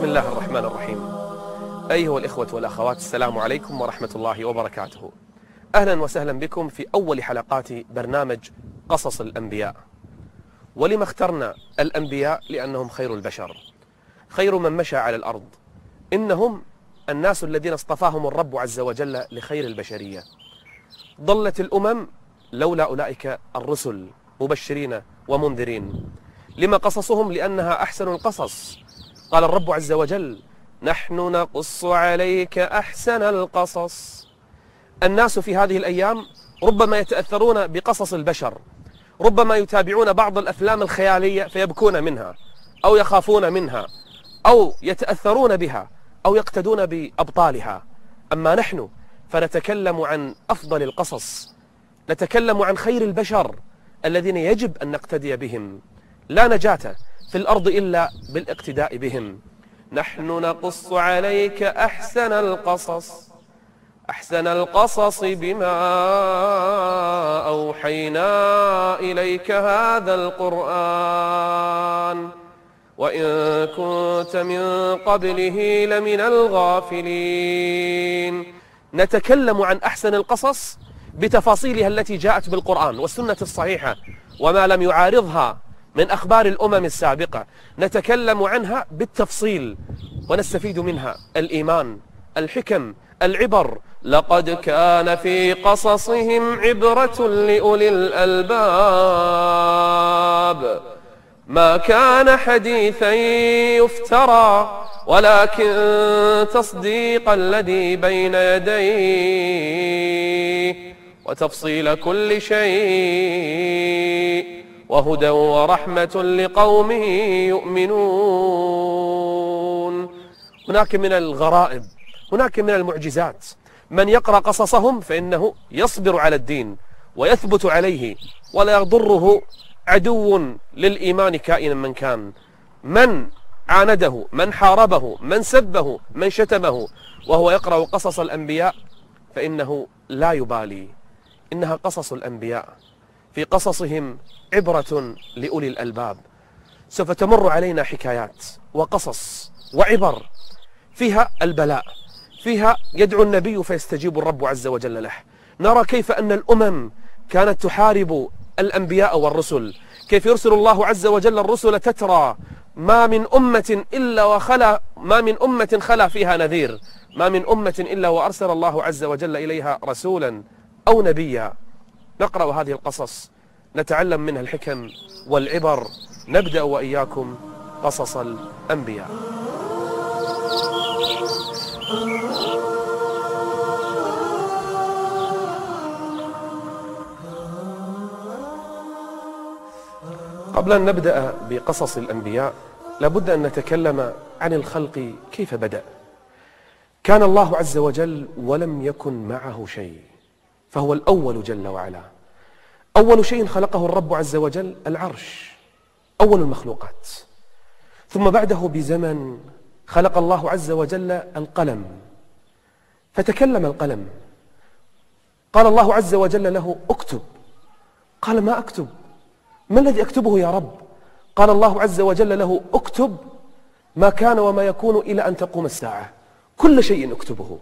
بسم الله الرحمن الرحيم. أيها الإخوة والأخوات السلام عليكم ورحمة الله وبركاته. أهلا وسهلا بكم في أول حلقات برنامج قصص الأنبياء. ولما اخترنا الأنبياء لأنهم خير البشر خير من مشى على الأرض. إنهم الناس الذين اصطفاهم الرب عز وجل لخير البشرية. ضلت الأمم لولا أولئك الرسل مبشرين ومنذرين. لما قصصهم؟ لأنها أحسن القصص. قال الرب عز وجل نحن نقص عليك أحسن القصص. الناس في هذه الأيام ربما يتأثرون بقصص البشر ربما يتابعون بعض الأفلام الخيالية فيبكون منها أو يخافون منها أو يتأثرون بها أو يقتدون بأبطالها. أما نحن فنتكلم عن أفضل القصص نتكلم عن خير البشر الذين يجب أن نقتدي بهم. لا نجاة في الأرض إلا بالاقتداء بهم. نحن نقص عليك أحسن القصص أحسن القصص بما أوحينا إليك هذا القرآن. وإن كنت من قبله لمن الغافلين. نتكلم عن أحسن القصص بتفاصيلها التي جاءت بالقرآن والسنة الصحيحة وما لم يعارضها من أخبار الأمم السابقة. نتكلم عنها بالتفصيل ونستفيد منها. الإيمان الحكم العبر. لقد كان في قصصهم عبرة لأولي الألباب. ما كان حديثا يفترى ولكن تصديق الذي بين يديه وتفصيل كل شيء. وهدى ورحمة لقوم يؤمنون. هناك من الغرائب هناك من المعجزات. من يقرأ قصصهم فإنه يصبر على الدين ويثبت عليه ولا يضره عدو للإيمان كائنا من كان. من عانده من حاربه من سبه من شتمه وهو يقرأ قصص الأنبياء فإنه لا يبالي. إنها قصص الأنبياء. في قصصهم عبرة لأولي الألباب. سوف تمر علينا حكايات وقصص وعبر. فيها البلاء فيها يدعو النبي فيستجيب الرب عز وجل له. نرى كيف أن الأمم كانت تحارب الأنبياء والرسل. كيف يرسل الله عز وجل الرسل تترى ما من أمة إلا وخلا ما من أمة خلا فيها نذير. ما من أمة إلا وأرسل الله عز وجل إليها رسولا أو نبيا. نقرأ هذه القصص نتعلم منها الحكم والعبر نبدأ وإياكم قصص الأنبياء. قبل أن نبدأ بقصص الأنبياء لابد أن نتكلم عن الخلق كيف بدأ. كان الله عز وجل ولم يكن معه شيء. فهو الأول جل وعلا. أول شيء خلقه الرب عز وجل العرش أول المخلوقات. ثم بعده بزمن خلق الله عز وجل القلم. فتكلم القلم. قال الله عز وجل له اكتب. قال ما أكتب؟ ما الذي أكتبه يا رب؟ قال الله عز وجل له اكتب ما كان وما يكون إلى أن تقوم الساعة. كل شيء اكتبه.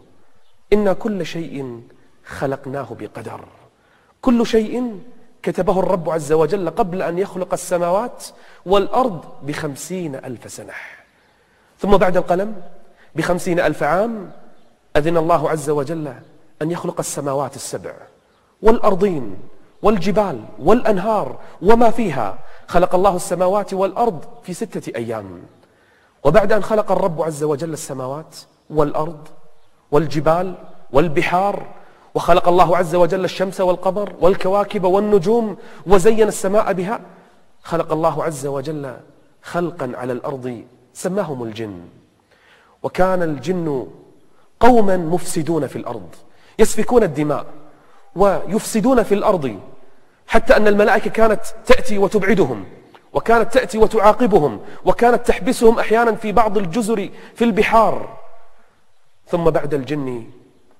إن كل شيء خلقناه بقدر. كل شيء كتبه الرب عز وجل قبل أن يخلق السماوات والأرض بخمسين ألف سنة. ثم بعد القلم بخمسين ألف عام أذن الله عز وجل أن يخلق السماوات السبع والأرضين والجبال والأنهار وما فيها. خلق الله السماوات والأرض في ستة أيام. وبعد أن خلق الرب عز وجل السماوات والأرض والجبال والبحار وخلق الله عز وجل الشمس والقمر والكواكب والنجوم وزين السماء بها. خلق الله عز وجل خلقا على الأرض سماهم الجن. وكان الجن قوما مفسدون في الأرض يسفكون الدماء ويفسدون في الأرض حتى أن الملائكة كانت تأتي وتبعدهم وكانت تأتي وتعاقبهم وكانت تحبسهم أحيانا في بعض الجزر في البحار. ثم بعد الجن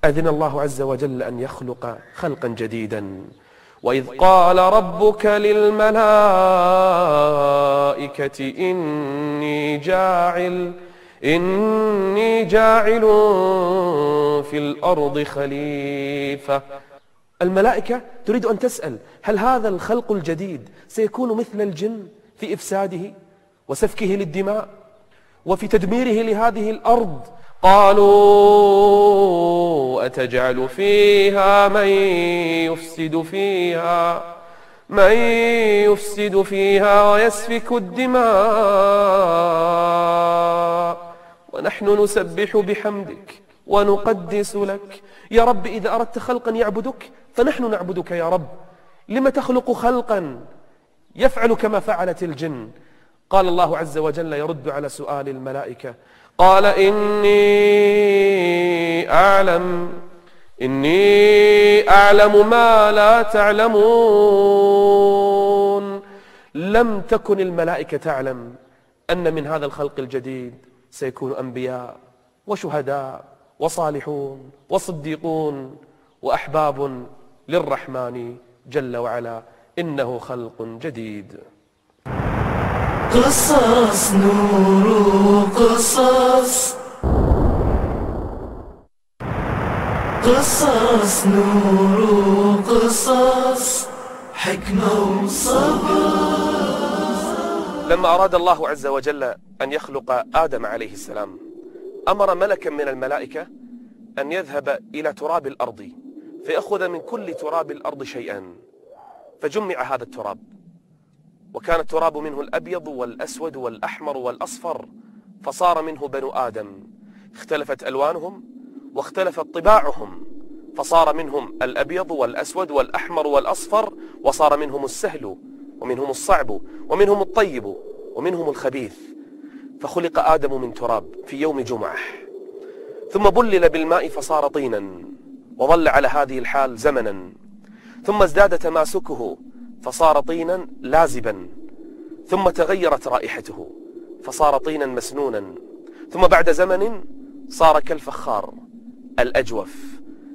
أذن الله عز وجل أن يخلق خلقا جديدا. وإذ قال ربك للملائكة إني جاعل إني جاعل في الأرض خليفة. الملائكة تريد أن تسأل هل هذا الخلق الجديد سيكون مثل الجن في إفساده وسفكه للدماء وفي تدميره لهذه الأرض قالوا أتجعل فيها من يفسد فيها من يفسد فيها ويسفك الدماء. ونحن نسبح بحمدك ونقدس لك. يا رب إذا أردت خلقا يعبدك فنحن نعبدك يا رب. لم تخلق خلقا يفعل كما فعلت الجن؟ قال الله عز وجل يرد على سؤال الملائكة قال إني أعلم إني أعلم ما لا تعلمون. لم تكن الملائكة تعلم أن من هذا الخلق الجديد سيكون أنبياء وشهداء وصالحون وصديقون وأحباب للرحمن جل وعلا إنه خلق جديد. قصص نور قصص قصص نور قصص حكمة وصبر. لما أراد الله عز وجل أن يخلق آدم عليه السلام أمر ملكا من الملائكة أن يذهب إلى تراب الأرض فيأخذ من كل تراب الأرض شيئا فجمع هذا التراب. وكان التراب منه الأبيض والأسود والأحمر والأصفر فصار منه بنو آدم. اختلفت ألوانهم واختلفت طباعهم فصار منهم الأبيض والأسود والأحمر والأصفر وصار منهم السهل ومنهم الصعب ومنهم الطيب ومنهم الخبيث. فخلق آدم من تراب في يوم جمعة. ثم بلل بالماء فصار طينا وظل على هذه الحال زمنا. ثم ازداد تماسكه فصار طينا لازبا ثم تغيرت رائحته فصار طينا مسنونا ثم بعد زمن صار كالفخار الأجوف.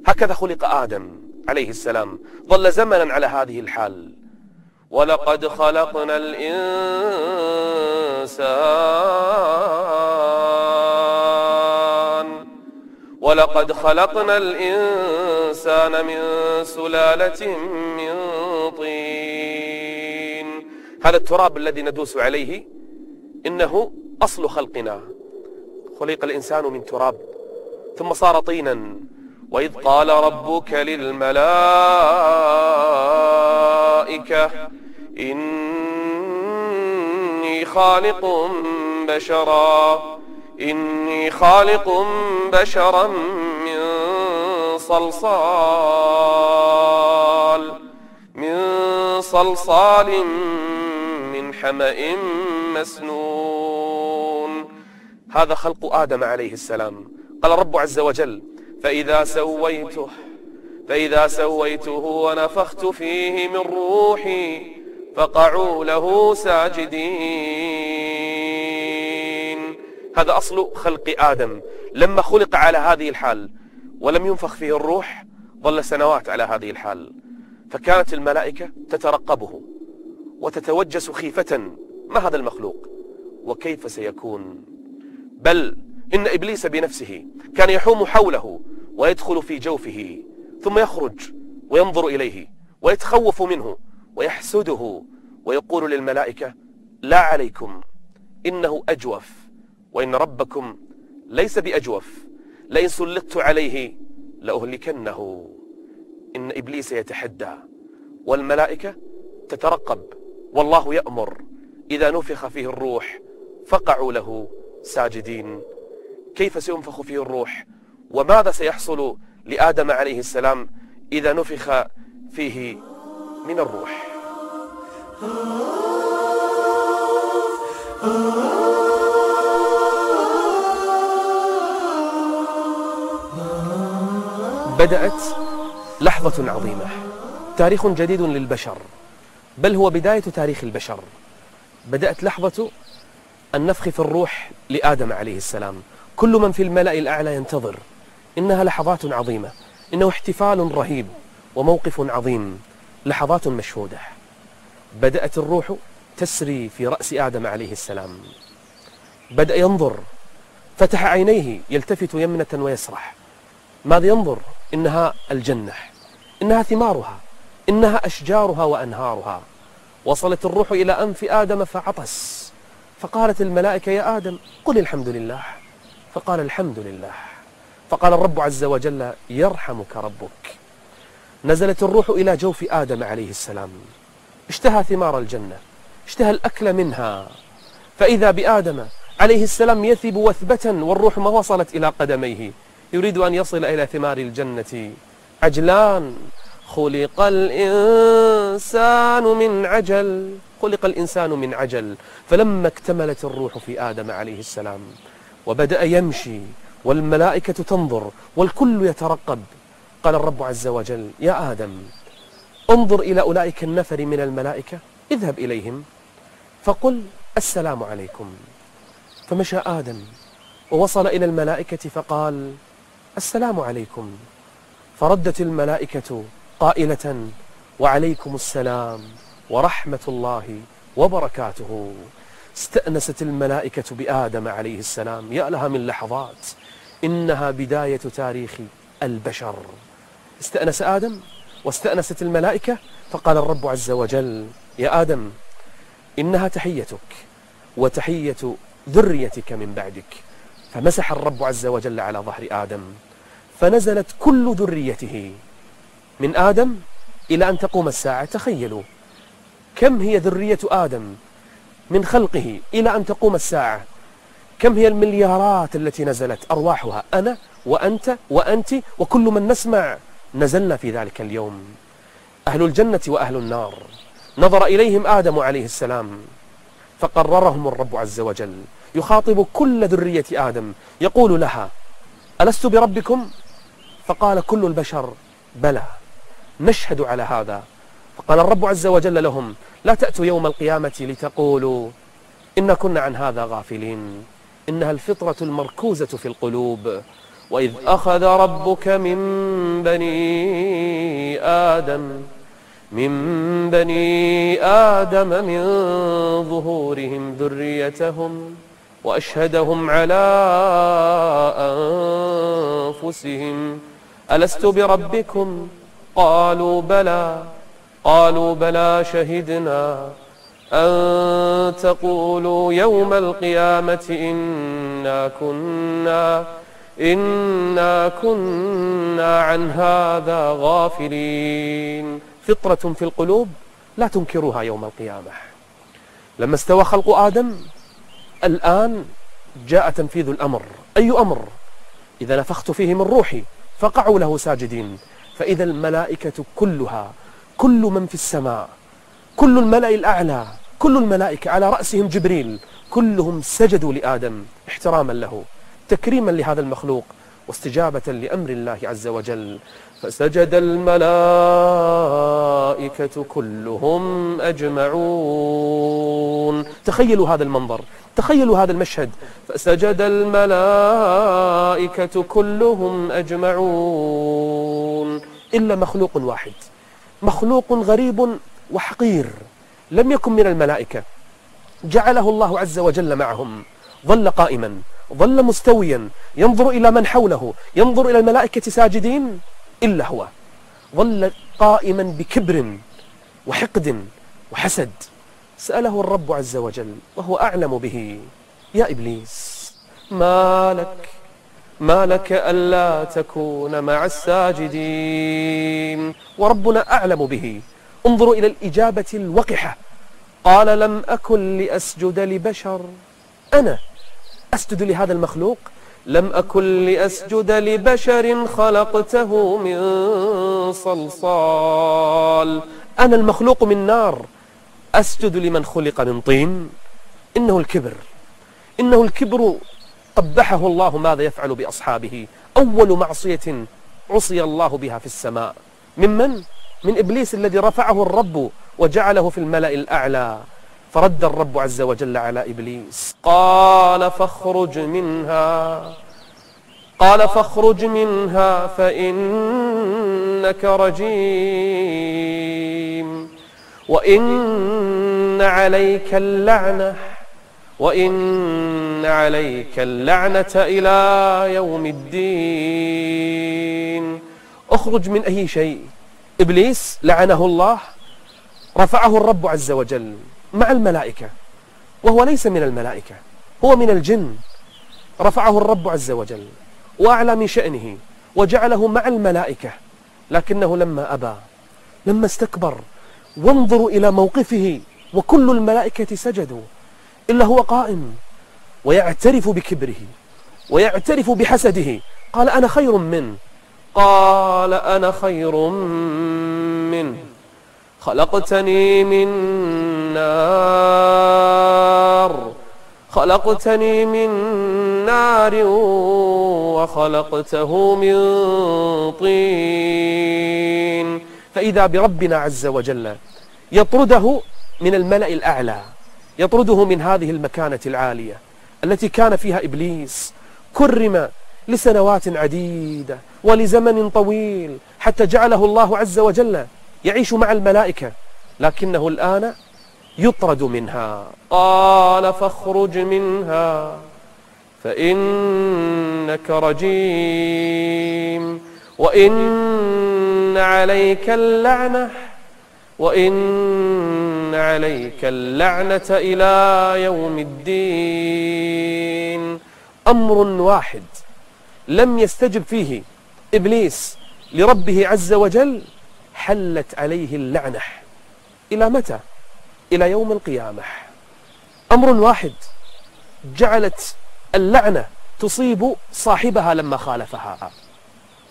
هكذا خلق آدم عليه السلام ظل زمنا على هذه الحال. ولقد خلقنا الإنسان ولقد خلقنا الإنسان من سلالة من طين. هذا التراب الذي ندوس عليه إنه أصل خلقنا. خلق الإنسان من تراب. ثم صار طينا. وإذ قال ربك للملائكة إني خالق بشرا. إني خالق بشرا من صلصال. من صلصال من حمأ مسنون. هذا خلق آدم عليه السلام. قال الرب عز وجل فإذا سويته فإذا سويته ونفخت فيه من روحي فقعوا له ساجدين. هذا أصل خلق آدم. لما خلق على هذه الحال ولم ينفخ فيه الروح ظل سنوات على هذه الحال. فكانت الملائكة تترقبه. وتتوجس خيفة. ما هذا المخلوق؟ وكيف سيكون؟ بل إن إبليس بنفسه كان يحوم حوله ويدخل في جوفه ثم يخرج وينظر إليه ويتخوف منه ويحسده ويقول للملائكة لا عليكم إنه أجوف وإن ربكم ليس بأجوف لئن سلطت عليه لأهلكنه. إن إبليس يتحدى والملائكة تترقب. والله يأمر. إذا نفخ فيه الروح فقعوا له ساجدين. كيف سينفخ فيه الروح؟ وماذا سيحصل لآدم عليه السلام إذا نفخ فيه من الروح؟ بدأت لحظة عظيمة. تاريخ جديد للبشر. بل هو بداية تاريخ البشر. بدأت لحظة النفخ في الروح لآدم عليه السلام. كل من في الملأ الأعلى ينتظر. إنها لحظات عظيمة. إنه احتفال رهيب وموقف عظيم. لحظات مشهودة. بدأت الروح تسري في رأس آدم عليه السلام. بدأ ينظر. فتح عينيه يلتفت يمنة ويسرح. ماذا ينظر؟ إنها الجنة. إنها ثمارها. إنها أشجارها وأنهارها. وصلت الروح إلى أنف آدم فعطس. فقالت الملائكة يا آدم قل الحمد لله. فقال الحمد لله. فقال الرب عز وجل يرحمك ربك. نزلت الروح إلى جوف آدم عليه السلام. اشتهى ثمار الجنة اشتهى الأكل منها. فإذا بآدم عليه السلام يثب وثبة والروح ما وصلت إلى قدميه. يريد أن يصل إلى ثمار الجنة. عجلان. خلق الإنسان من عجل خلق الإنسان من عجل. فلما اكتملت الروح في آدم عليه السلام وبدأ يمشي والملائكة تنظر والكل يترقب قال الرب عز وجل يا آدم انظر إلى أولئك النفر من الملائكة اذهب إليهم. فقل السلام عليكم. فمشى آدم ووصل إلى الملائكة فقال السلام عليكم. فردت الملائكة قائلة وعليكم السلام ورحمة الله وبركاته. استأنست الملائكة بآدم عليه السلام يا لها من لحظات إنها بداية تاريخ البشر. استأنس آدم واستأنست الملائكة فقال الرب عز وجل يا آدم إنها تحيتك وتحية ذريتك من بعدك. فمسح الرب عز وجل على ظهر آدم فنزلت كل ذريته. من آدم إلى أن تقوم الساعة. تخيلوا كم هي ذرية آدم من خلقه إلى أن تقوم الساعة؟ كم هي المليارات التي نزلت أرواحها؟ أنا وأنت وأنت وكل من نسمع. نزلنا في ذلك اليوم. أهل الجنة وأهل النار. نظر إليهم آدم عليه السلام فقررهم الرب عز وجل. يخاطب كل ذرية آدم. يقول لها ألست بربكم؟ فقال كل البشر بلى. نشهد على هذا. فقال الرب عز وجل لهم لا تأتوا يوم القيامة لتقولوا إن كنا عن هذا غافلين. إنها الفطرة المركوزة في القلوب. وإذ أخذ ربك من بني آدم من بني آدم من ظهورهم ذريتهم وأشهدهم على أنفسهم. ألست بربكم قالوا بلى قالوا بلى شهدنا أن تقولوا يوم القيامة إنا كنا إنا كنا عن هذا غافلين. فطرة في القلوب لا تنكرها يوم القيامة. لما استوى خلق آدم الآن جاء تنفيذ الأمر. أي أمر؟ إذا نفخت فيه من روحي فقعوا له ساجدين. فإذا الملائكة كلها كل من في السماء كل الملأ الأعلى كل الملائكة على رأسهم جبريل كلهم سجدوا لآدم احتراما له تكريما لهذا المخلوق واستجابة لأمر الله عز وجل. فسجد الملائكة كلهم أجمعون. تخيلوا هذا المنظر تخيلوا هذا المشهد. فسجد الملائكة كلهم أجمعون. إلا مخلوق واحد مخلوق غريب وحقير لم يكن من الملائكة. جعله الله عز وجل معهم. ظل قائما ظل مستويا. ينظر إلى من حوله ينظر إلى الملائكة ساجدين. إلا هو. ظل قائما بكبر وحقد وحسد. سأله الرب عز وجل وهو أعلم به. يا إبليس ما لك؟ ما لك ألا تكون مع الساجدين؟ وربنا أعلم به. انظروا إلى الإجابة الوقحة. قال لم أكن لأسجد لبشر. أنا أسجد لهذا المخلوق لم أكن لأسجد لبشر خلقته من صلصال. أنا المخلوق من نار. أسجد لمن خلق من طين. إنه الكبر. إنه الكبر. قبحه الله ماذا يفعل بأصحابه. أول معصية عصي الله بها في السماء. ممن؟ من إبليس الذي رفعه الرب وجعله في الملأ الأعلى. فرد الرب عز وجل على إبليس. قال فاخرج منها. قال فاخرج منها فإنك رجيم. وإن عليك اللعنة وإن عليك اللعنة إلى يوم الدين. اخرج من أي شيء. إبليس لعنه الله رفعه الرب عز وجل. مع الملائكة وهو ليس من الملائكة هو من الجن. رفعه الرب عز وجل وأعلى من شأنه وجعله مع الملائكة. لكنه لما أبى لما استكبر وانظروا إلى موقفه وكل الملائكة سجدوا إلا هو قائم ويعترف بكبره ويعترف بحسده. قال أنا خير منه قال أنا خير منه خلقتني من نار خلقتني من نار وخلقته من طين. فإذا بربنا عز وجل يطرده من الملأ الأعلى يطرده من هذه المكانة العالية التي كان فيها إبليس كرم لسنوات عديدة ولزمن طويل حتى جعله الله عز وجل يعيش مع الملائكة. لكنه الآن يطرد منها. قال فاخرج منها فإنك رجيم. وإن عليك اللعنة وإن عليك اللعنة إلى يوم الدين. أمر واحد لم يستجب فيه إبليس لربه عز وجل حلت عليه اللعنة. إلى متى؟ إلى يوم القيامة. أمر واحد جعلت اللعنة تصيب صاحبها لما خالفها.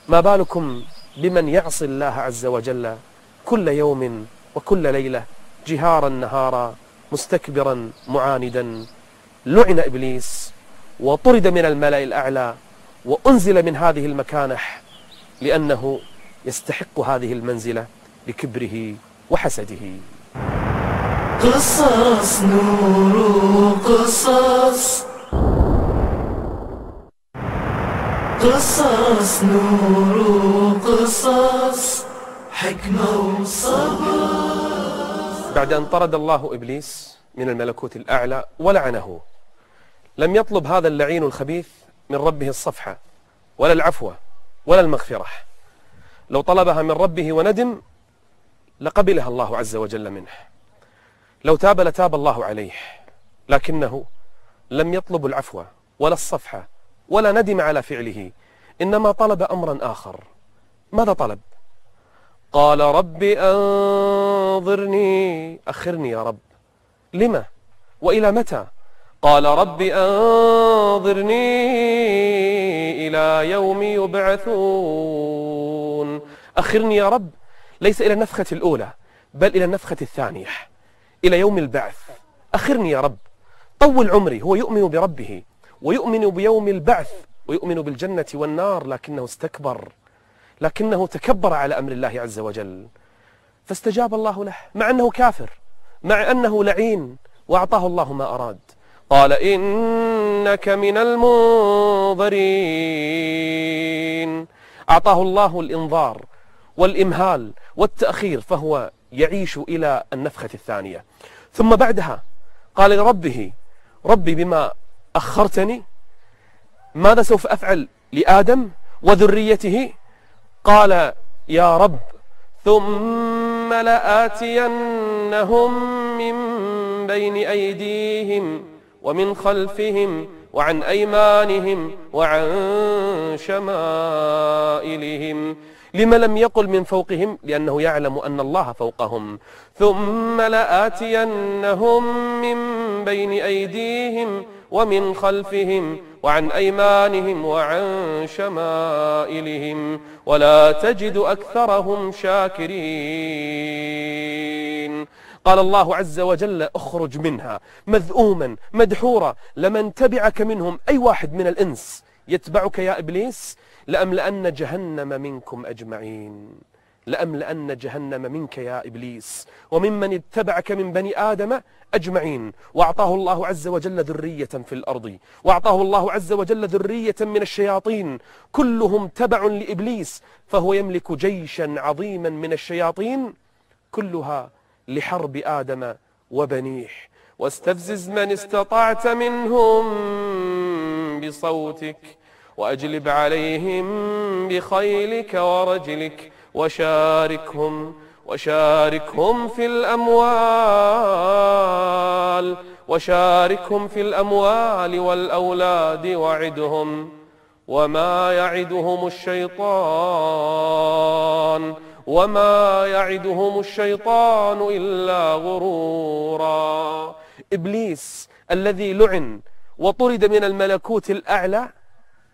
ما بالكم بمن يعصي الله عز وجل كل يوم وكل ليلة جهارا نهارا مستكبرا معاندا؟ لعن إبليس وطرد من الملأ الأعلى وأنزل من هذه المكانة لأنه يستحق هذه المنزلة بكبره وحسده. قصص نور قصص قصص نور قصص حكمة وصبر. بعد أن طرد الله إبليس من الملكوت الأعلى ولعنه لم يطلب هذا اللعين الخبيث من ربه الصفحة ولا العفو ولا المغفرة. لو طلبها من ربه وندم لقبلها الله عز وجل منه. لو تاب لتاب الله عليه لكنه لم يطلب العفو ولا الصفحة ولا ندم على فعله إنما طلب أمرا آخر. ماذا طلب؟ قال رب أنظرني أخرني يا رب. لما؟ وإلى متى؟ قال رب أنظرني إلى يوم يبعثون. أخرني يا رب ليس إلى النفخة الأولى بل إلى النفخة الثانية. إلى يوم البعث. أخرني يا رب. طول عمري. هو يؤمن بربه. ويؤمن بيوم البعث. ويؤمن بالجنة والنار. لكنه استكبر. لكنه تكبر على أمر الله عز وجل. فاستجاب الله له. مع أنه كافر. مع أنه لعين. وأعطاه الله ما أراد. قال إنك من المنظرين. أعطاه الله الإنظار والإمهال والتأخير. فهو يعيش إلى النفخة الثانية. ثم بعدها قال لربه ربي بما أخرتني ماذا سوف أفعل لآدم وذريته؟ قال يا رب ثم لآتينهم من بين أيديهم ومن خلفهم وعن أيمانهم وعن شمائلهم. لما لم يقل من فوقهم لأنه يعلم أن الله فوقهم. ثم لآتينهم من بين أيديهم ومن خلفهم وعن أيمانهم وعن شمائلهم ولا تجد أكثرهم شاكرين. قال الله عز وجل اخرج منها مذءوما مدحورا لمن تبعك منهم أي واحد من الإنس. يتبعك يا إبليس؟ لأملأن جهنم منكم أجمعين. لأملأن جهنم منك يا إبليس. وممن اتبعك من بني آدم أجمعين. وأعطاه الله عز وجل ذرية في الأرض. وأعطاه الله عز وجل ذرية من الشياطين. كلهم تبع لإبليس. فهو يملك جيشا عظيما من الشياطين. كلها لحرب آدم وبنيه. واستفزز من استطعت منهم بصوتك. وأجلب عليهم بخيلك ورجلك وشاركهم وشاركهم في الأموال وشاركهم في الأموال والأولاد وعدهم. وما يعدهم الشيطان وما يعدهم الشيطان إلا غرورا. إبليس الذي لعن وطرد من الملكوت الأعلى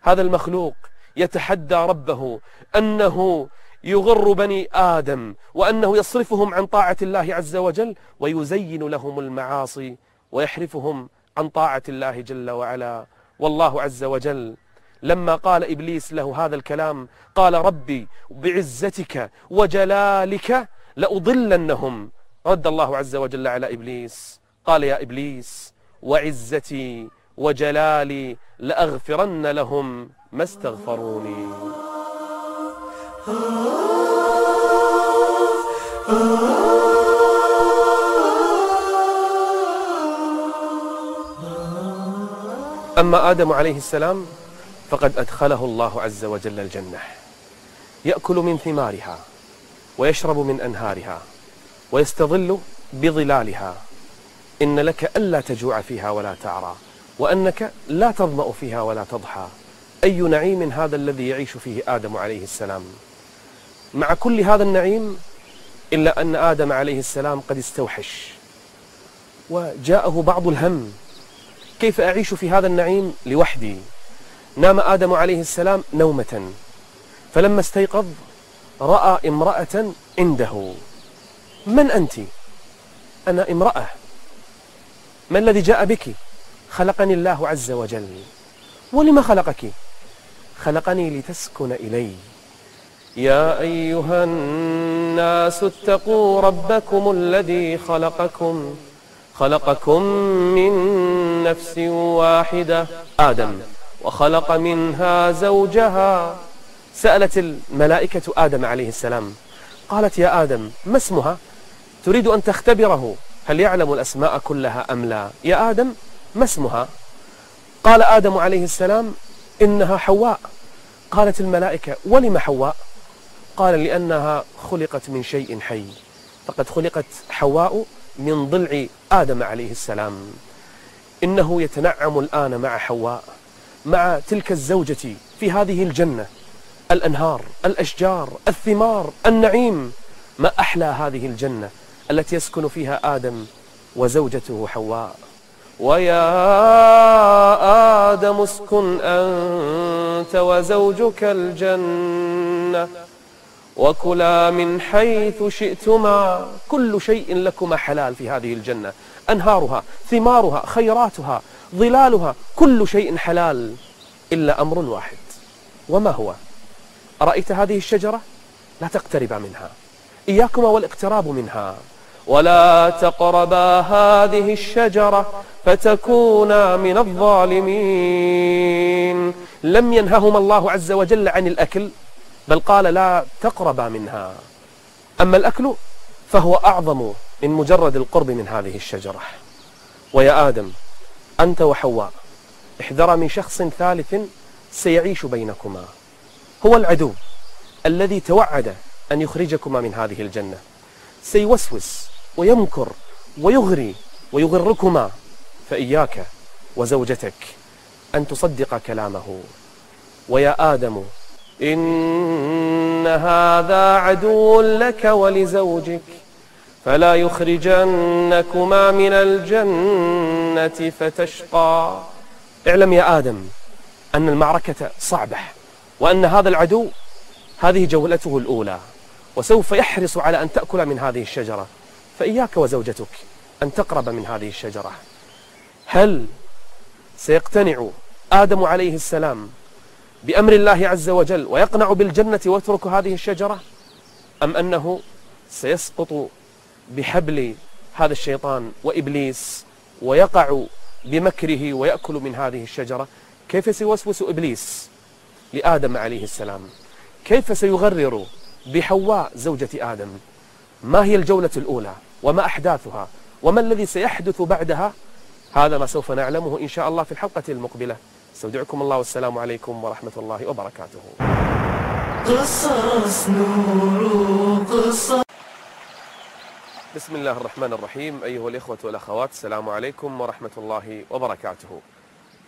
هذا المخلوق يتحدى ربه أنه يغر بني آدم وأنه يصرفهم عن طاعة الله عز وجل ويزين لهم المعاصي ويحرفهم عن طاعة الله جل وعلا. والله عز وجل لما قال إبليس له هذا الكلام قال ربي بعزتك وجلالك لأضلنهم. رد الله عز وجل على إبليس. قال يا إبليس وعزتي وجلالي لأغفرن لهم ما استغفروني. أما آدم عليه السلام فقد أدخله الله عز وجل الجنة. يأكل من ثمارها ويشرب من أنهارها ويستظل بظلالها. إن لك ألا تجوع فيها ولا تعرى. وأنك لا تظمأ فيها ولا تضحى. أي نعيم هذا الذي يعيش فيه آدم عليه السلام؟ مع كل هذا النعيم إلا أن آدم عليه السلام قد استوحش. وجاءه بعض الهم. كيف أعيش في هذا النعيم؟ لوحدي. نام آدم عليه السلام نومة. فلما استيقظ رأى امرأة عنده. من أنت؟ أنا امرأة. ما الذي جاء بك؟ خلقني الله عز وجل. ولما خلقك؟ خلقني لتسكن إلي. يا أيها الناس اتقوا ربكم الذي خلقكم. خلقكم من نفس واحدة. آدم. وخلق منها زوجها. سألت الملائكة آدم عليه السلام. قالت يا آدم ما اسمها؟ تريد أن تختبره. هل يعلم الأسماء كلها أم لا؟ يا آدم ما اسمها؟ قال آدم عليه السلام إنها حواء. قالت الملائكة ولم حواء؟ قال لأنها خلقت من شيء حي. فقد خلقت حواء من ضلع آدم عليه السلام. إنه يتنعم الآن مع حواء مع تلك الزوجة في هذه الجنة. الأنهار الأشجار الثمار النعيم ما أحلى هذه الجنة التي يسكن فيها آدم وزوجته حواء. ويا آدم اسكن أنت وزوجك الجنة وكلا من حيث شئتما. كل شيء لكما حلال في هذه الجنة. أنهارها ثمارها خيراتها ظلالها كل شيء حلال إلا أمر واحد. وما هو؟ أرأيت هذه الشجرة؟ لا تقترب منها. إياكما والاقتراب منها. ولا تقربا هذه الشجرة فتكونا من الظالمين. لم ينههما الله عز وجل عن الأكل بل قال لا تقربا منها. أما الأكل فهو أعظم من مجرد القرب من هذه الشجرة. ويا آدم أنت وحواء احذر من شخص ثالث سيعيش بينكما. هو العدو الذي توعد أن يخرجكما من هذه الجنة. سيوسوس ويمكر ويغري ويغركما فإياك وزوجتك أن تصدق كلامه. ويا آدم إن هذا عدو لك ولزوجك فلا يخرجنكما من الجنة فتشقى. اعلم يا آدم أن المعركة صعبة وأن هذا العدو هذه جولته الأولى. وسوف يحرص على أن تأكل من هذه الشجرة. فإياك وزوجتك أن تقرب من هذه الشجرة. هل سيقتنع آدم عليه السلام بأمر الله عز وجل ويقنع بالجنة ويترك هذه الشجرة؟ أم أنه سيسقط بحبل هذا الشيطان وإبليس ويقع بمكره ويأكل من هذه الشجرة؟ كيف سيوسوس إبليس لآدم عليه السلام؟ كيف سيغرر بحواء زوجة آدم. ما هي الجولة الأولى؟ وما أحداثها؟ وما الذي سيحدث بعدها؟ هذا ما سوف نعلمه إن شاء الله في الحلقة المقبلة. استودعكم الله والسلام عليكم ورحمة الله وبركاته. قصص نور قصص بسم الله الرحمن الرحيم. أيها الإخوة والأخوات السلام عليكم ورحمة الله وبركاته.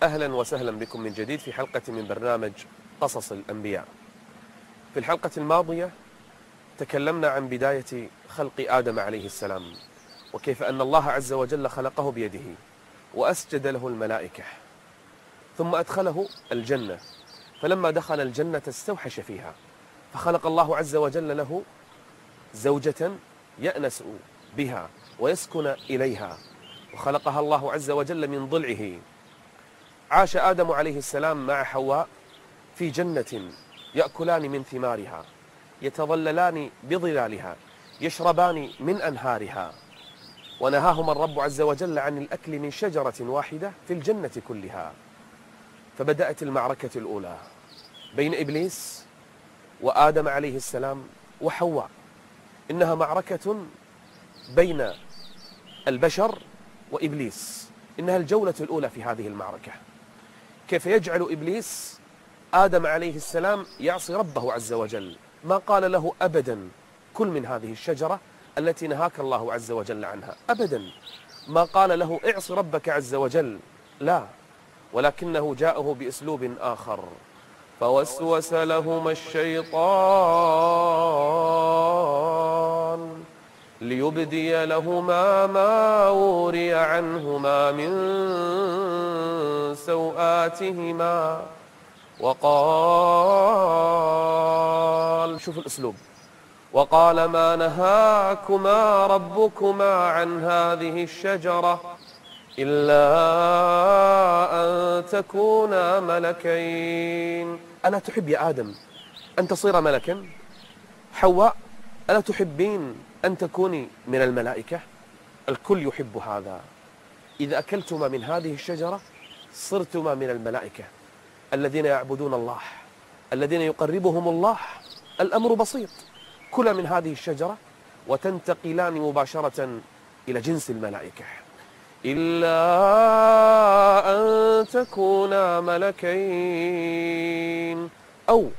أهلا وسهلا بكم من جديد في حلقة من برنامج قصص الأنبياء. في الحلقة الماضية تكلمنا عن بداية خلق آدم عليه السلام وكيف أن الله عز وجل خلقه بيده وأسجد له الملائكة ثم أدخله الجنة. فلما دخل الجنة استوحش فيها فخلق الله عز وجل له زوجة يأنس بها ويسكن إليها وخلقها الله عز وجل من ضلعه. عاش آدم عليه السلام مع حواء في جنة يأكلان من ثمارها. يتظللان بظلالها يشربان من أنهارها. ونهاهما الرب عز وجل عن الأكل من شجرة واحدة في الجنة كلها. فبدأت المعركة الأولى بين إبليس وآدم عليه السلام وحواء. إنها معركة بين البشر وإبليس. إنها الجولة الأولى في هذه المعركة. كيف يجعل إبليس آدم عليه السلام يعصي ربه عز وجل؟ ما قال له أبدا كل من هذه الشجرة التي نهاك الله عز وجل عنها أبدا. ما قال له اعص ربك عز وجل لا ولكنه جاءه بأسلوب آخر. فوسوس لهما الشيطان ليبدي لهما ما وري عنهما من سوآتهما. وقال شوف الأسلوب. وقال ما نهاكما ربكما عن هذه الشجرة إلا أن تكونا ملكين. ألا تحب يا آدم أن تصير ملكا؟ حواء ألا تحبين أن تكوني من الملائكة؟ الكل يحب هذا. إذا أكلتما من هذه الشجرة صرتما من الملائكة. الذين يعبدون الله الذين يقربهم الله الأمر بسيط. كلا من هذه الشجرة وتنتقلان مباشرة إلى جنس الملائكة. إلا أن تكونا ملكين. أو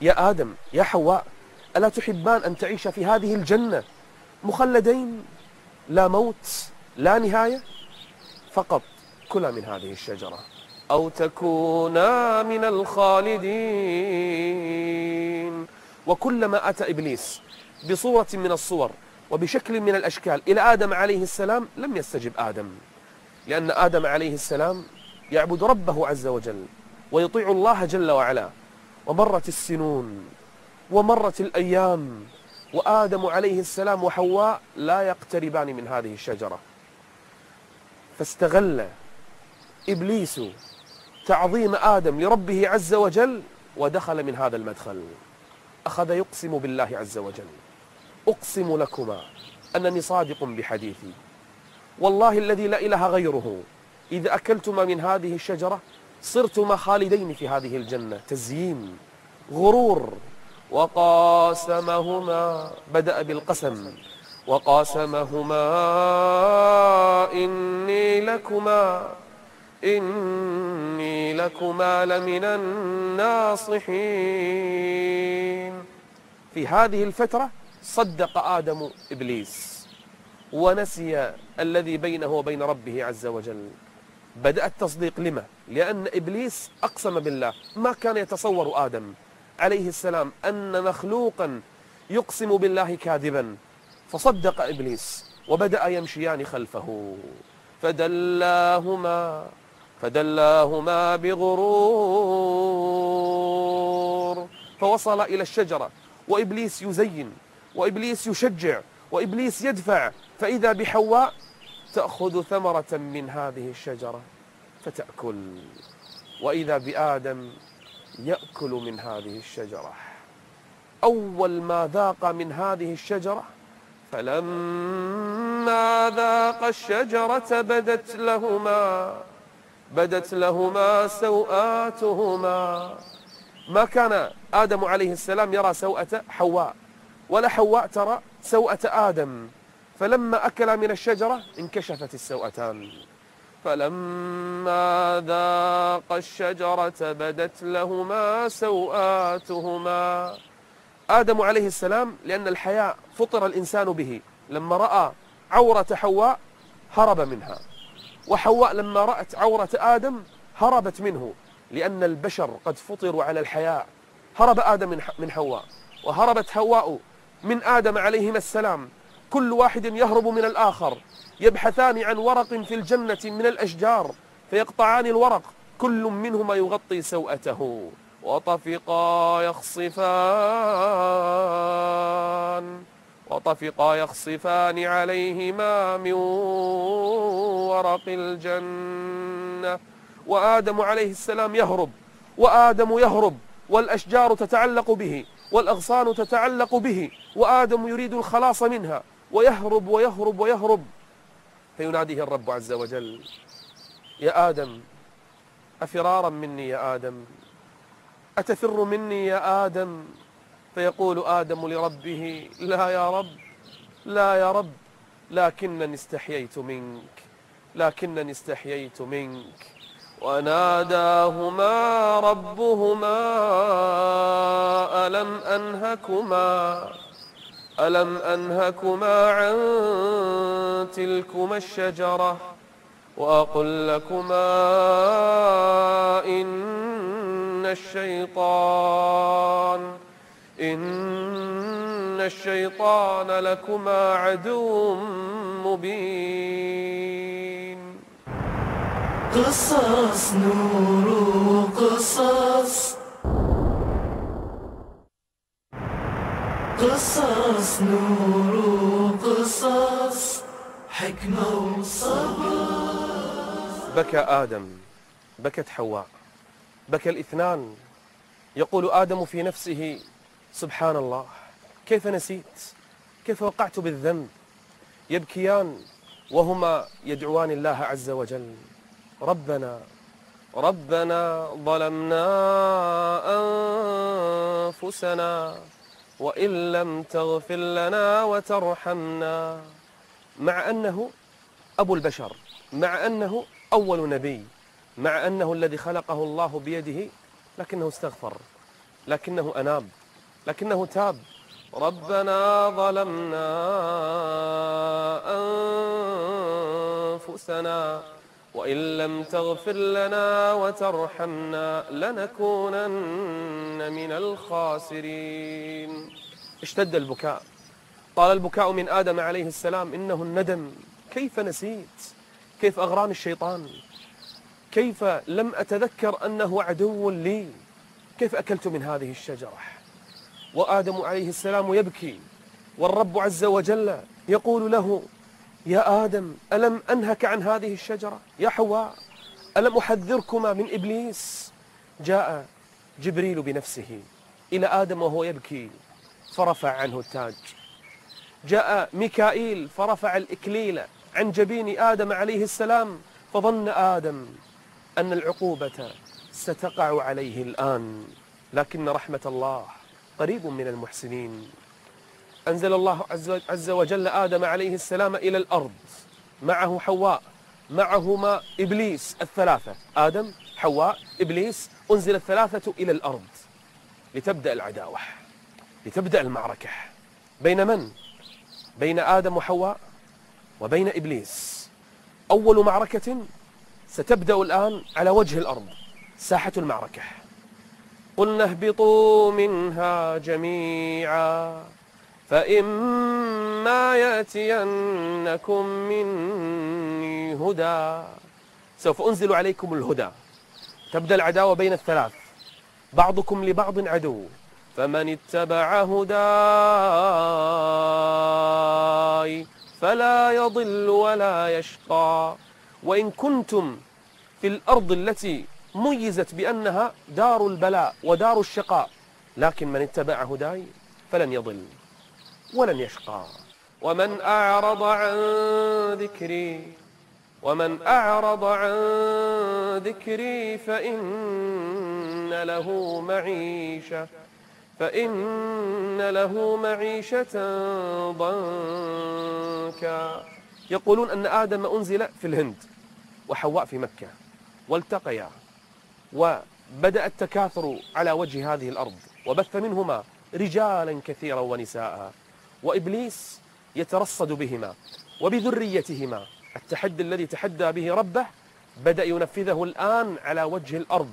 يا آدم يا حواء ألا تحبان أن تعيش في هذه الجنة مخلدين؟ لا موت لا نهاية فقط كلا من هذه الشجرة. أو تكونا من الخالدين. وكلما أتى إبليس بصورة من الصور وبشكل من الأشكال إلى آدم عليه السلام لم يستجب آدم لأن آدم عليه السلام يعبد ربه عز وجل ويطيع الله جل وعلا. ومرت السنون ومرت الأيام وآدم عليه السلام وحواء لا يقتربان من هذه الشجرة. فاستغل إبليس تعظيم آدم لربه عز وجل ودخل من هذا المدخل. أخذ يقسم بالله عز وجل. أقسم لكما أنني صادق بحديثي. والله الذي لا إله غيره. إذا أكلتما من هذه الشجرة صرتما خالدين في هذه الجنة. تزيين غرور. وقاسمهما بدأ بالقسم. وقاسمهما إني لكما إني لكما لمن الناصحين. في هذه الفترة صدق آدم إبليس ونسي الذي بينه وبين ربه عز وجل. بدأ التصديق لما؟ لأن إبليس أقسم بالله ما كان يتصور آدم عليه السلام أن مخلوقا يقسم بالله كاذبا. فصدق إبليس وبدأ يمشيان خلفه فدلاهما فدلاهما بغرور. فوصل إلى الشجرة وإبليس يزين وإبليس يشجع وإبليس يدفع. فإذا بحواء تأخذ ثمرة من هذه الشجرة فتأكل. وإذا بآدم يأكل من هذه الشجرة. أول ما ذاق من هذه الشجرة فلما ذاق الشجرة بدت لهما. بدت لهما سوآتهما ما كان آدم عليه السلام يرى سوءة حواء ولا حواء ترى سوءة آدم. فلما أكلا من الشجرة انكشفت السوءتان. فلما ذاق الشجرة بدت لهما سوآتهما آدم عليه السلام لأن الحياء فطر الإنسان به. لما رأى عورة حواء هرب منها. وحواء لما رأت عورة آدم هربت منه لأن البشر قد فطروا على الحياء. هرب آدم من حواء وهربت حواء من آدم عليهما السلام. كل واحد يهرب من الآخر يبحثان عن ورق في الجنة من الأشجار فيقطعان الورق. كل منهما يغطي سوءته. وطفقا يخصفان. وطفقا يخصفان عليهما من ورق الجنة. وآدم عليه السلام يهرب وآدم يهرب والأشجار تتعلق به والأغصان تتعلق به وآدم يريد الخلاص منها. ويهرب ويهرب ويهرب. فيناديه الرب عز وجل يا آدم أفرارا مني يا آدم؟ أتفر مني يا آدم؟ فيقول آدم لربه لا يا رب لا يا رب لكنني استحييت منك لكنني استحييت منك وناداهما ربهما ألم أنهكما ألم أنهكما عن تلكما الشجرة وأقل لكما إن الشيطان إن الشيطان لكما عدو مبين. قصص نور قصص قصص نور قصص حكمة وصبر. بكى آدم بكت حواء بكى الاثنان. يقول آدم في نفسه سبحان الله. كيف نسيت؟ كيف وقعت بالذنب؟ يبكيان وهما يدعوان الله عز وجل. ربنا ربنا ظلمنا أنفسنا وإن لم تغفر لنا وترحمنا. مع أنه أبو البشر مع أنه أول نبي مع أنه الذي خلقه الله بيده لكنه استغفر لكنه أناب. لكنه تاب. ربنا ظلمنا أنفسنا وإن لم تغفر لنا وترحمنا لنكونن من الخاسرين. اشتد البكاء. طال البكاء من آدم عليه السلام إنه الندم. كيف نسيت؟ كيف أغراني الشيطان؟ كيف لم أتذكر أنه عدو لي؟ كيف أكلت من هذه الشجرة؟ وآدم عليه السلام يبكي والرب عز وجل يقول له يا آدم ألم أنهك عن هذه الشجرة؟ يا حواء ألم أحذركما من إبليس؟ جاء جبريل بنفسه إلى آدم وهو يبكي فرفع عنه التاج. جاء ميكائيل فرفع الإكليل عن جبين آدم عليه السلام فظن آدم أن العقوبة ستقع عليه الآن لكن رحمة الله قريب من المحسنين. أنزل الله عز وجل آدم عليه السلام إلى الأرض. معه حواء معهما إبليس الثلاثة. آدم حواء إبليس أنزل الثلاثة إلى الأرض. لتبدأ العداوة لتبدأ المعركة. بين من؟ بين آدم وحواء وبين إبليس. أول معركة ستبدأ الآن على وجه الأرض ساحة المعركة. قلنا اهبطوا منها جميعا. فإما يأتينكم مني هدى. سوف أنزل عليكم الهدى. تبدأ العداوة بين الثلاث. بعضكم لبعض عدو. فمن اتبع هداي فلا يضل ولا يشقى. وإن كنتم في الأرض التي ميزت بأنها دار البلاء ودار الشقاء. لكن من اتبع هداي فلن يضل ولن يشقى. ومن أعرض عن ذكري ومن أعرض عن ذكري فإن له معيشة فإن له معيشة ضنكا. يقولون أن آدم أنزل في الهند وحواء في مكة. والتقيا. وبدأ التكاثر على وجه هذه الأرض وبث منهما رجالا كثيرا ونساء وإبليس يترصد بهما وبذريتهما. التحدي الذي تحدى به ربه بدأ ينفذه الآن على وجه الأرض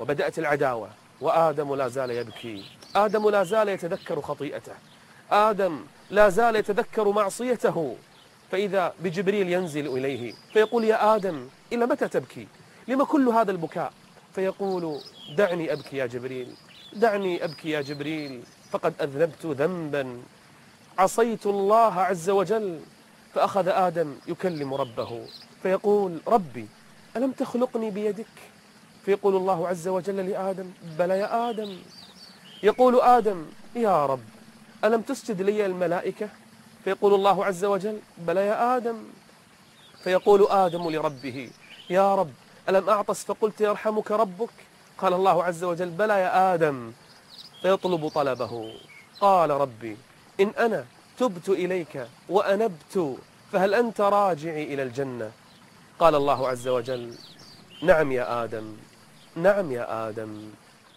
وبدأت العداوة. وآدم لا زال يبكي. آدم لا زال يتذكر خطيئته. آدم لا زال يتذكر معصيته. فإذا بجبريل ينزل إليه فيقول يا آدم إلى متى تبكي؟ لما كل هذا البكاء؟ فيقول دعني أبكي يا جبريل دعني أبكي يا جبريل فقد أذنبت ذنبا. عصيت الله عز وجل فأخذ آدم يكلم ربه. فيقول ربي ألم تخلقني بيدك؟ فيقول الله عز وجل لآدم بلى يا آدم. يقول آدم يا رب ألم تسجد لي الملائكة؟ فيقول الله عز وجل بلى يا آدم. فيقول آدم لربه يا رب ألم أعطس؟ فقلت يرحمك ربك. قال الله عز وجل بلى يا آدم فيطلب طلبه. قال ربي إن أنا تبت إليك وأنبت فهل أنت راجعي إلى الجنة؟ قال الله عز وجل نعم يا آدم نعم يا آدم.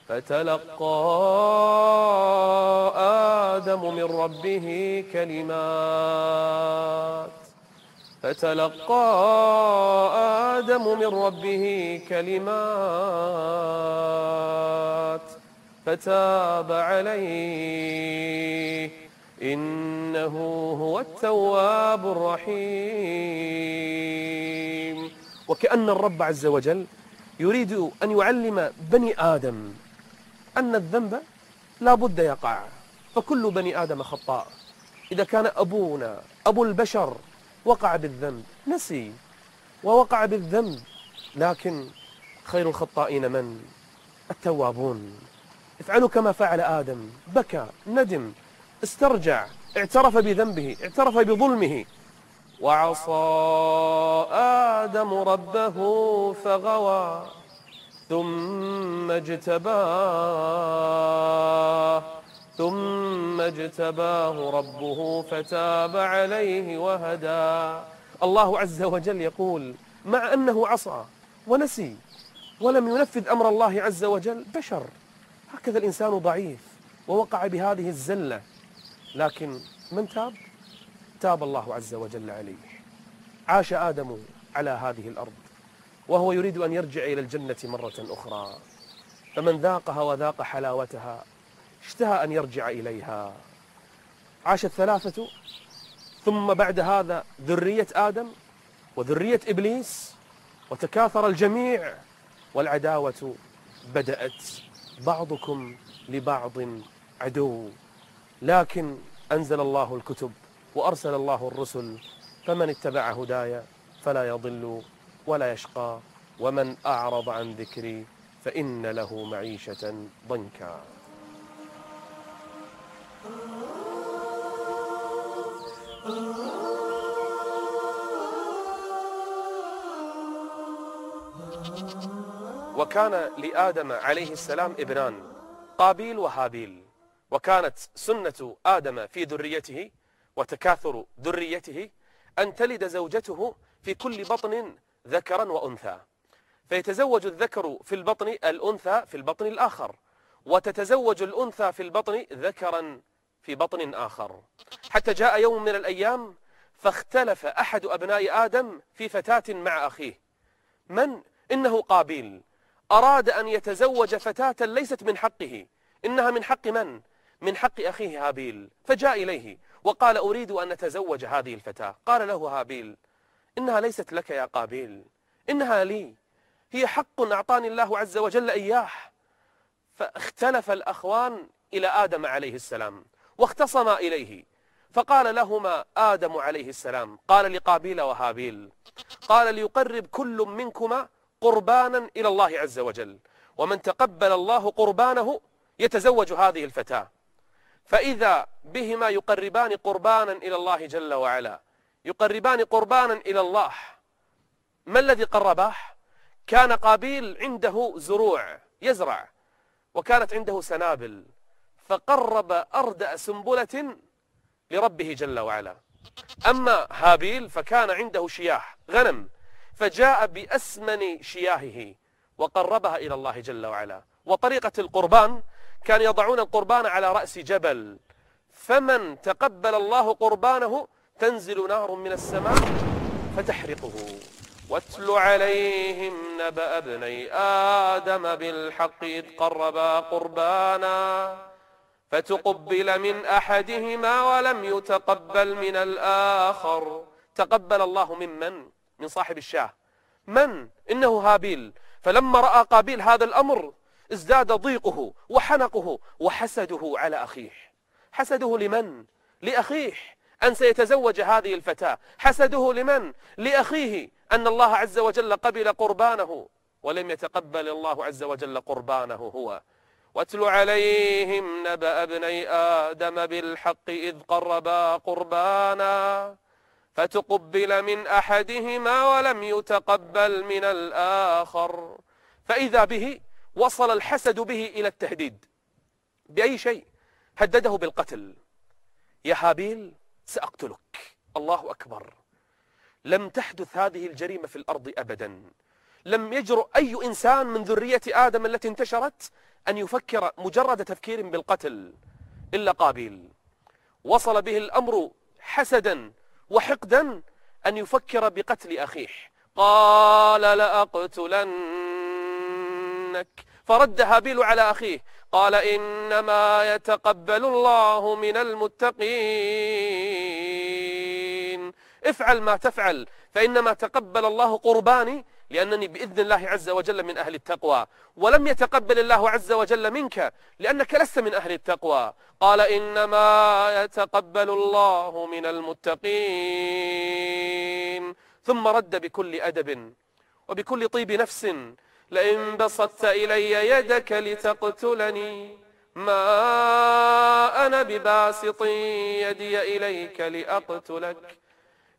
فتلقى آدم من ربه كلمات. فتلقى آدم من ربه كلمات فتاب عليه. إنه هو التواب الرحيم. وكأن الرب عز وجل يريد أن يعلم بني آدم أن الذنب لا بد يقع. فكل بني آدم خطاء. إذا كان أبونا أبو البشر وقع بالذنب نسي. ووقع بالذنب لكن خير الخطائين من؟ التوابون. افعلوا كما فعل آدم. بكى ندم استرجع اعترف بذنبه اعترف بظلمه. وعصى آدم ربه فغوى ثم اجتباه. ثم اجتباه ربه فتاب عليه وهدى. الله عز وجل يقول مع أنه عصى ونسي ولم ينفذ أمر الله عز وجل بشر. هكذا الإنسان ضعيف ووقع بهذه الزلة. لكن من تاب؟ تاب الله عز وجل عليه. عاش آدم على هذه الأرض وهو يريد أن يرجع إلى الجنة مرة أخرى. فمن ذاقها وذاق حلاوتها اشتهى أن يرجع إليها. عاش الثلاثة ثم بعد هذا ذرية آدم وذرية إبليس وتكاثر الجميع والعداوة بدأت بعضكم لبعض عدو. لكن أنزل الله الكتب وأرسل الله الرسل فمن اتبع هدايا فلا يضل ولا يشقى ومن أعرض عن ذكري فإن له معيشة ضنكا. وكان لآدم عليه السلام ابنان قابيل وهابيل. وكانت سنة آدم في ذريته وتكاثر ذريته أن تلد زوجته في كل بطن ذكرا وأنثى. فيتزوج الذكر في البطن الأنثى في البطن الآخر وتتزوج الأنثى في البطن ذكرا في بطن آخر. حتى جاء يوم من الأيام فاختلف أحد أبناء آدم في فتاة مع أخيه. من؟ إنه قابيل. أراد أن يتزوج فتاة ليست من حقه. إنها من حق من؟ من حق أخيه هابيل. فجاء إليه وقال أريد أن نتزوج هذه الفتاة. قال له هابيل إنها ليست لك يا قابيل. إنها لي. هي حق أعطاني الله عز وجل إياه. فاختلف الأخوان إلى آدم عليه السلام. واختصما إليه. فقال لهما آدم عليه السلام قال لقابيل وهابيل قال ليقرب كل منكما قربانا إلى الله عز وجل ومن تقبل الله قربانه يتزوج هذه الفتاة. فإذا بهما يقربان قربانا إلى الله جل وعلا يقربان قربانا إلى الله ما الذي قرباه؟ كان قابيل عنده زروع يزرع وكانت عنده سنابل. فقرب أردأ سنبلة لربه جل وعلا. أما هابيل فكان عنده شياه غنم فجاء بأسمن شياهه وقربها إلى الله جل وعلا. وطريقة القربان كان يضعون القربان على رأس جبل. فمن تقبل الله قربانه تنزل نار من السماء فتحرقه. واتل عليهم نبأ ابني آدم بالحق إذ قربا قربانا. فتقبل من أحدهما ولم يتقبل من الآخر. تقبل الله ممن من صاحب الشاه. من؟ إنه هابيل. فلما رأى قابيل هذا الأمر ازداد ضيقه وحنقه وحسده على أخيه. حسده لمن؟ لأخيه. أن سيتزوج هذه الفتاة. حسده لمن؟ لأخيه. أن الله عز وجل قبل قربانه. ولم يتقبل الله عز وجل قربانه هو. واتل عليهم نبأ ابني آدم بالحق إذ قربا قربانا فتقبل من أحدهما ولم يتقبل من الآخر. فإذا به وصل الحسد به إلى التهديد بأي شيء؟ هدده بالقتل. يا هابيل سأقتلك. الله أكبر. لم تحدث هذه الجريمة في الأرض أبدا. لم يجرؤ أي إنسان من ذرية آدم التي انتشرت أن يفكر مجرد تفكير بالقتل إلا قابيل. وصل به الأمر حسدا وحقدا أن يفكر بقتل أخيه. قال لأقتلنك. فرد هابيل على أخيه. قال إنما يتقبل الله من المتقين. افعل ما تفعل فإنما تقبل الله قرباني لأنني بإذن الله عز وجل من أهل التقوى. ولم يتقبل الله عز وجل منك لأنك لست من أهل التقوى. قال إنما يتقبل الله من المتقين. ثم رد بكل أدب وبكل طيب نفس. لئن بسطت إلي يدك لتقتلني ما أنا بباسط يدي إليك لأقتلك.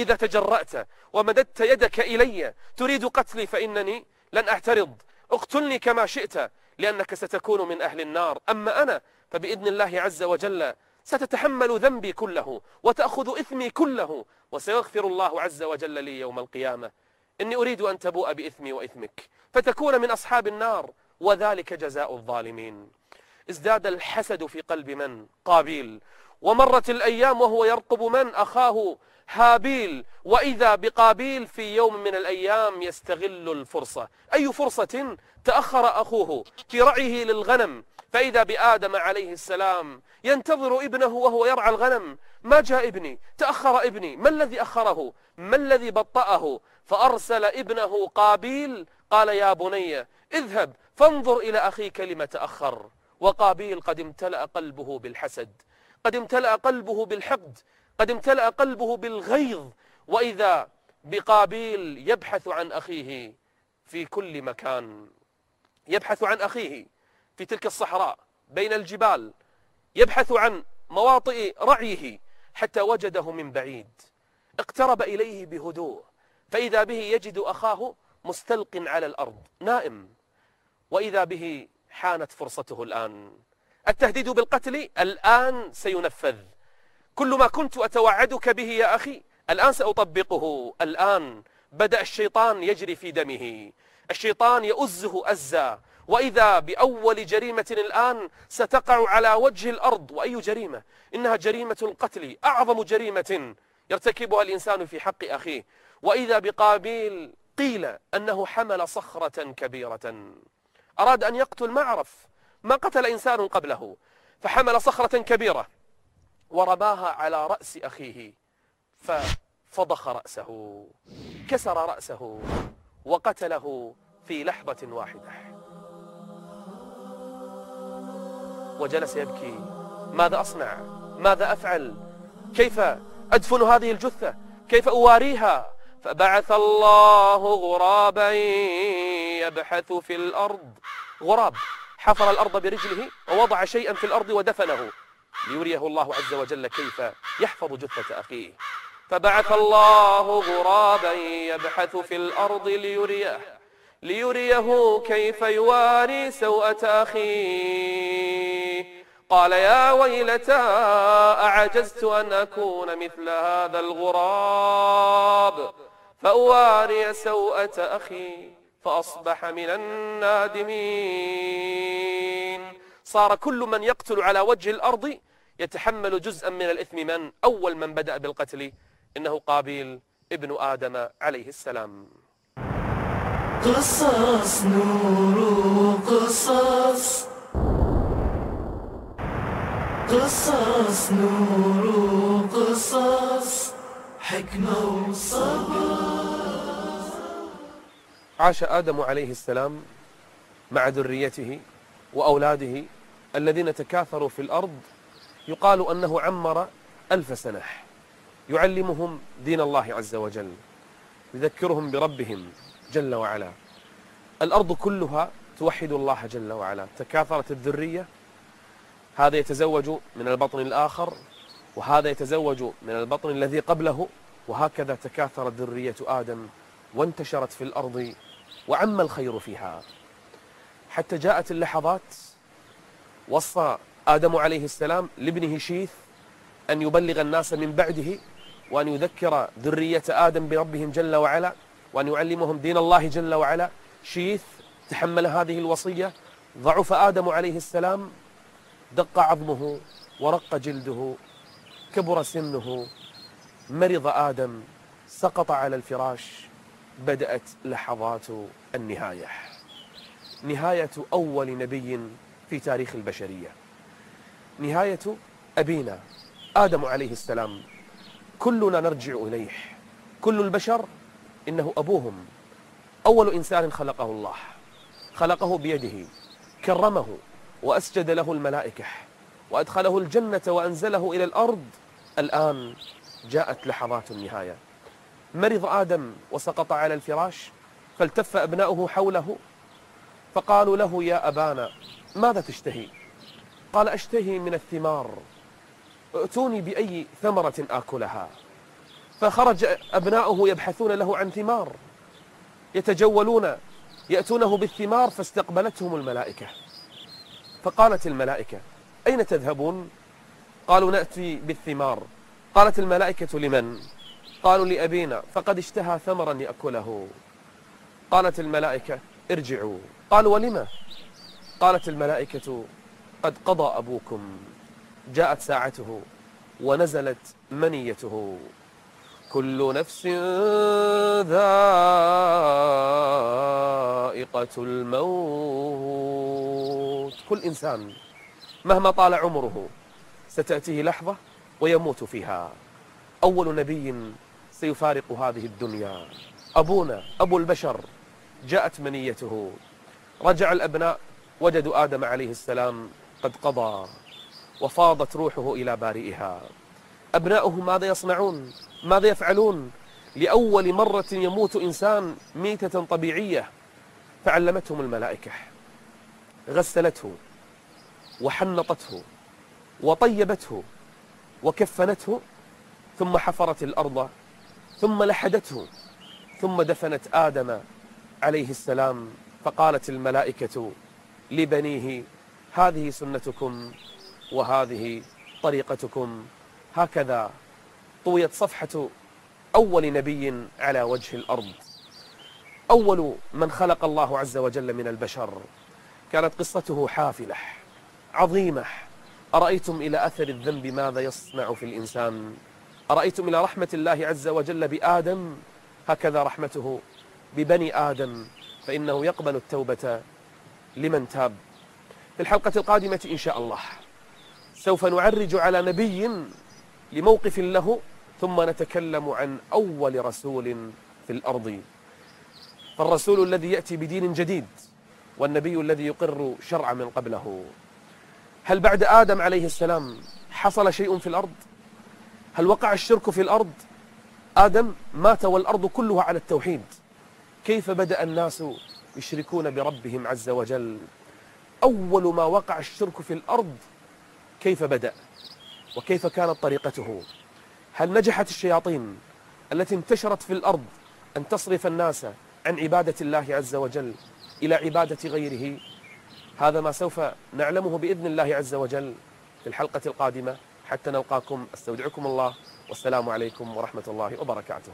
إذا تجرأت ومددت يدك إلي تريد قتلي فإنني لن أعترض. اقتلني كما شئت لأنك ستكون من أهل النار. أما أنا فبإذن الله عز وجل ستتحمل ذنبي كله وتأخذ إثمي كله وسيغفر الله عز وجل لي يوم القيامة. إني أريد أن تبوء بإثمي وإثمك فتكون من أصحاب النار وذلك جزاء الظالمين. ازداد الحسد في قلب من؟ قابيل. ومرت الأيام وهو يرقب من؟ أخاه. هابيل وإذا بقابيل في يوم من الأيام يستغل الفرصة. أي فرصة تأخر أخوه في رعيه للغنم. فإذا بآدم عليه السلام ينتظر ابنه وهو يرعى الغنم. ما جاء ابني؟ تأخر ابني. ما الذي أخره؟ ما الذي بطأه؟ فأرسل ابنه قابيل. قال يا بني اذهب فانظر إلى أخيك لم تأخر. وقابيل قد امتلأ قلبه بالحسد. قد امتلأ قلبه بالحقد. قد امتلأ قلبه بالغيظ وإذا بقابيل يبحث عن أخيه في كل مكان. يبحث عن أخيه في تلك الصحراء بين الجبال يبحث عن مواطئ رعيه حتى وجده من بعيد. اقترب إليه بهدوء فإذا به يجد أخاه مستلق على الأرض نائم. وإذا به حانت فرصته الآن. التهديد بالقتل؟ الآن سينفذ. كل ما كنت أتوعدك به يا أخي الآن سأطبقه. الآن بدأ الشيطان يجري في دمه. الشيطان يؤزه أزا. وإذا بأول جريمة الآن ستقع على وجه الأرض. وأي جريمة؟ إنها جريمة القتل أعظم جريمة يرتكبها الإنسان في حق أخيه. وإذا بقابيل قيل أنه حمل صخرة كبيرة. أراد أن يقتل ما عرف ما قتل إنسان قبله فحمل صخرة كبيرة. ورماها على رأس أخيه ففضخ رأسه كسر رأسه وقتله في لحظة واحدة. وجلس يبكي ماذا أصنع؟ ماذا أفعل؟ كيف أدفن هذه الجثة؟ كيف أواريها؟ فبعث الله غرابا يبحث في الأرض. غراب حفر الأرض برجله ووضع شيئا في الأرض ودفنه. ليريه الله عز وجل كيف يحفظ جثة أخيه. فبعث الله غرابا يبحث في الأرض ليريه ليريه كيف يواري سوءة أخيه. قال يا ويلتى أعجزت أن أكون مثل هذا الغراب؟ فأواري سوءة أخي فأصبح من النادمين. صار كل من يقتل على وجه الأرض يتحمل جزءا من الإثم من؟ أول من بدأ بالقتل إنه قابيل ابن آدم عليه السلام. قصص نور قصص قصص نور قصص حكمة وصبر. عاش آدم عليه السلام مع ذريته وأولاده الذين تكاثروا في الأرض يقال أنه عمر ألف سنة. يعلمهم دين الله عز وجل. يذكرهم بربهم جل وعلا. الأرض كلها توحد الله جل وعلا. تكاثرت الذرية. هذا يتزوج من البطن الآخر وهذا يتزوج من البطن الذي قبله وهكذا تكاثرت ذرية آدم وانتشرت في الأرض وعم الخير فيها. حتى جاءت اللحظات وصى آدم عليه السلام لابنه شيث أن يبلغ الناس من بعده وأن يذكر ذرية آدم بربهم جل وعلا وأن يعلمهم دين الله جل وعلا. شيث تحمل هذه الوصية. ضعف آدم عليه السلام دق عظمه ورق جلده كبر سنه مرض آدم سقط على الفراش بدأت لحظات النهاية. نهاية أول نبي في تاريخ البشرية. نهاية أبينا آدم عليه السلام. كلنا نرجع إليه. كل البشر إنه أبوهم. أول إنسان خلقه الله. خلقه بيده. كرمه وأسجد له الملائكة. وأدخله الجنة وأنزله إلى الأرض. الآن جاءت لحظات النهاية. مرض آدم وسقط على الفراش. فالتف أبناؤه حوله. فقالوا له يا أبانا ماذا تشتهي؟ قال أشتهي من الثمار. ائتوني بأي ثمرة آكلها. فخرج أبناؤه يبحثون له عن ثمار. يتجولون يأتونه بالثمار فاستقبلتهم الملائكة. فقالت الملائكة أين تذهبون؟ قالوا نأتي بالثمار. قالت الملائكة لمن؟ قالوا لأبينا فقد اشتهى ثمرا يأكله. قالت الملائكة ارجعوا. قالوا ولما قالت الملائكة قد قضى أبوكم جاءت ساعته ونزلت منيته. كل نفس ذائقة الموت. كل إنسان مهما طال عمره ستأتيه لحظة ويموت فيها. أول نبي سيفارق هذه الدنيا. أبونا أبو البشر جاءت منيته. رجع الأبناء وجدوا آدم عليه السلام قد قضى وفاضت روحه إلى بارئها. أبناؤه ماذا يصنعون؟ ماذا يفعلون؟ لأول مرة يموت إنسان ميتة طبيعية. فعلمتهم الملائكة. غسلته وحنطته وطيبته وكفنته ثم حفرت الأرض ثم لحدته ثم دفنت آدم عليه السلام. فقالت الملائكة لبنيه هذه سنتكم وهذه طريقتكم. هكذا طويت صفحة أول نبي على وجه الأرض. أول من خلق الله عز وجل من البشر. كانت قصته حافلة عظيمة. أرأيتم إلى أثر الذنب ماذا يصنع في الإنسان؟ أرأيتم إلى رحمة الله عز وجل بآدم؟ هكذا رحمته ببني آدم فإنه يقبل التوبة لمن تاب. في الحلقة القادمة إن شاء الله. سوف نعرج على نبي لموقف له ثم نتكلم عن أول رسول في الأرض. فالرسول الذي يأتي بدين جديد والنبي الذي يقر شرع من قبله. هل بعد آدم عليه السلام حصل شيء في الأرض؟ هل وقع الشرك في الأرض؟ آدم مات والأرض كلها على التوحيد. كيف بدأ الناس يشركون بربهم عز وجل؟ أول ما وقع الشرك في الأرض كيف بدأ؟ وكيف كانت طريقته؟ هل نجحت الشياطين التي انتشرت في الأرض أن تصرف الناس عن عبادة الله عز وجل إلى عبادة غيره؟ هذا ما سوف نعلمه بإذن الله عز وجل في الحلقة القادمة. حتى نلقاكم أستودعكم الله والسلام عليكم ورحمة الله وبركاته.